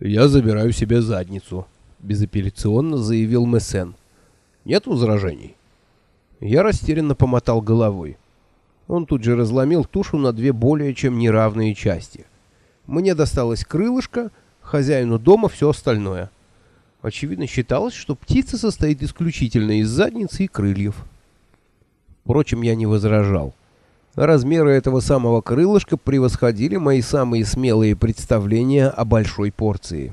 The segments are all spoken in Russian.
«Я забираю себе задницу», — безапелляционно заявил Мессен. «Нет возражений?» Я растерянно помотал головой. Он тут же разломил тушу на две более чем неравные части. Мне досталось крылышко, хозяину дома все остальное. Очевидно, считалось, что птица состоит исключительно из задницы и крыльев. Впрочем, я не возражал. Размеры этого самого крылышка превосходили мои самые смелые представления о большой порции.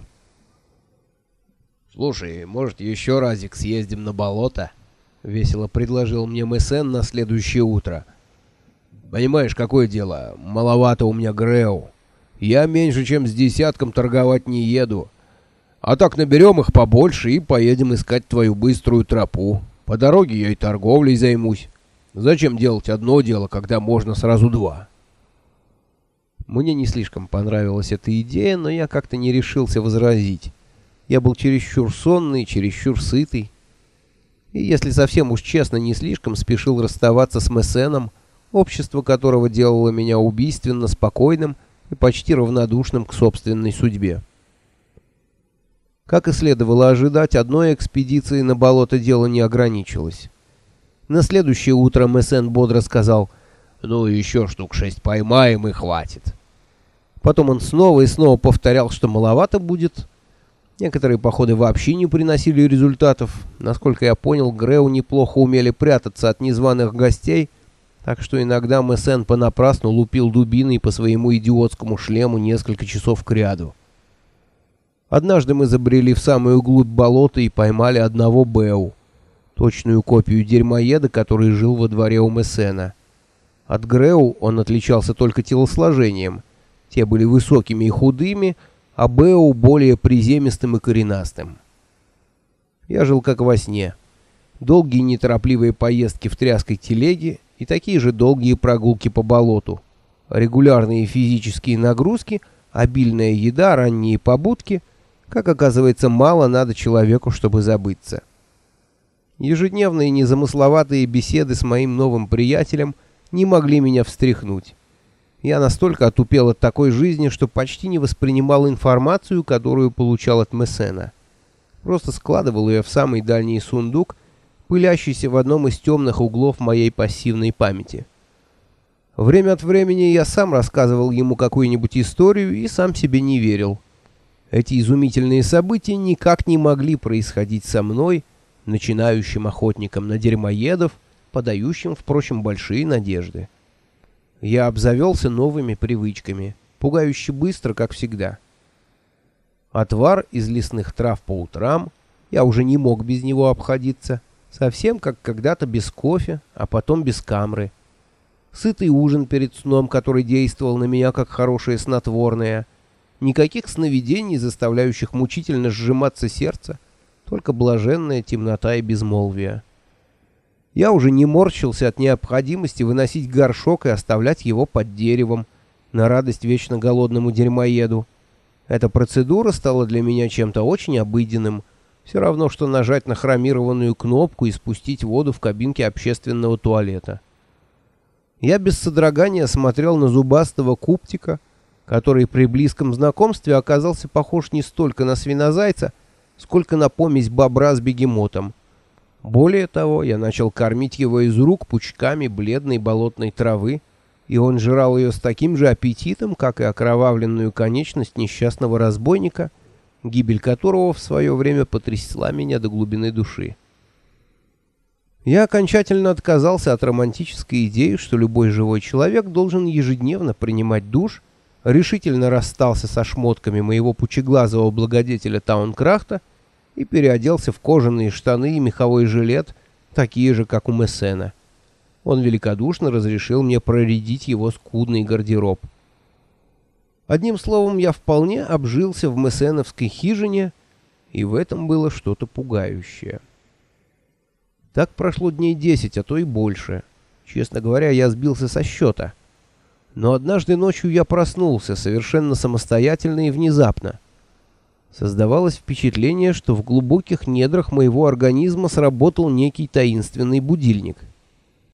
«Слушай, может, еще разик съездим на болото?» — весело предложил мне МСН на следующее утро. «Понимаешь, какое дело? Маловато у меня Греу. Я меньше, чем с десятком торговать не еду. А так наберем их побольше и поедем искать твою быструю тропу. По дороге я и торговлей займусь». Зачем делать одно дело, когда можно сразу два? Мне не слишком понравилась эта идея, но я как-то не решился возразить. Я был чересчур сонный, чересчур сытый. И если совсем уж честно, не слишком спешил расставаться с Мессеном, общество которого делало меня убийственно спокойным и почти равнодушным к собственной судьбе. Как и следовало ожидать, одной экспедиции на болото дело не ограничилось. На следующее утро МСН бодро сказал, «Ну, еще штук шесть поймаем и хватит». Потом он снова и снова повторял, что маловато будет. Некоторые походы вообще не приносили результатов. Насколько я понял, Греу неплохо умели прятаться от незваных гостей, так что иногда МСН понапрасну лупил дубиной по своему идиотскому шлему несколько часов кряду. Однажды мы забрели в самую глубь болота и поймали одного Беу точную копию дерьмоеда, который жил во дворе у Мессена. От Греу он отличался только телосложением. Те были высокими и худыми, а Беу более приземистым и коренастым. Я жил как во сне. Долгие неторопливые поездки в тряской телеге и такие же долгие прогулки по болоту. Регулярные физические нагрузки, обильная еда, ранние побудки. Как оказывается, мало надо человеку, чтобы забыться. Ежедневные незамысловатые беседы с моим новым приятелем не могли меня встряхнуть. Я настолько отупел от такой жизни, что почти не воспринимал информацию, которую получал от Мессена. Просто складывал ее в самый дальний сундук, пылящийся в одном из темных углов моей пассивной памяти. Время от времени я сам рассказывал ему какую-нибудь историю и сам себе не верил. Эти изумительные события никак не могли происходить со мной, начинающим охотником на дерьмоедов, подающим, впрочем, большие надежды. Я обзавелся новыми привычками, пугающе быстро, как всегда. Отвар из лесных трав по утрам, я уже не мог без него обходиться, совсем как когда-то без кофе, а потом без камры. Сытый ужин перед сном, который действовал на меня как хорошее снотворное. Никаких сновидений, заставляющих мучительно сжиматься сердце, только блаженная темнота и безмолвие. Я уже не морщился от необходимости выносить горшок и оставлять его под деревом, на радость вечно голодному дерьмоеду. Эта процедура стала для меня чем-то очень обыденным, все равно, что нажать на хромированную кнопку и спустить воду в кабинке общественного туалета. Я без содрогания смотрел на зубастого куптика, который при близком знакомстве оказался похож не столько на свинозайца, сколько на помесь бобра с бегемотом. Более того, я начал кормить его из рук пучками бледной болотной травы, и он жрал ее с таким же аппетитом, как и окровавленную конечность несчастного разбойника, гибель которого в свое время потрясла меня до глубины души. Я окончательно отказался от романтической идеи, что любой живой человек должен ежедневно принимать душ, решительно расстался со шмотками моего пучеглазого благодетеля Таункрахта и переоделся в кожаные штаны и меховой жилет, такие же, как у Мессена. Он великодушно разрешил мне проредить его скудный гардероб. Одним словом, я вполне обжился в мессеновской хижине, и в этом было что-то пугающее. Так прошло дней десять, а то и больше. Честно говоря, я сбился со счета — но однажды ночью я проснулся совершенно самостоятельно и внезапно. Создавалось впечатление, что в глубоких недрах моего организма сработал некий таинственный будильник —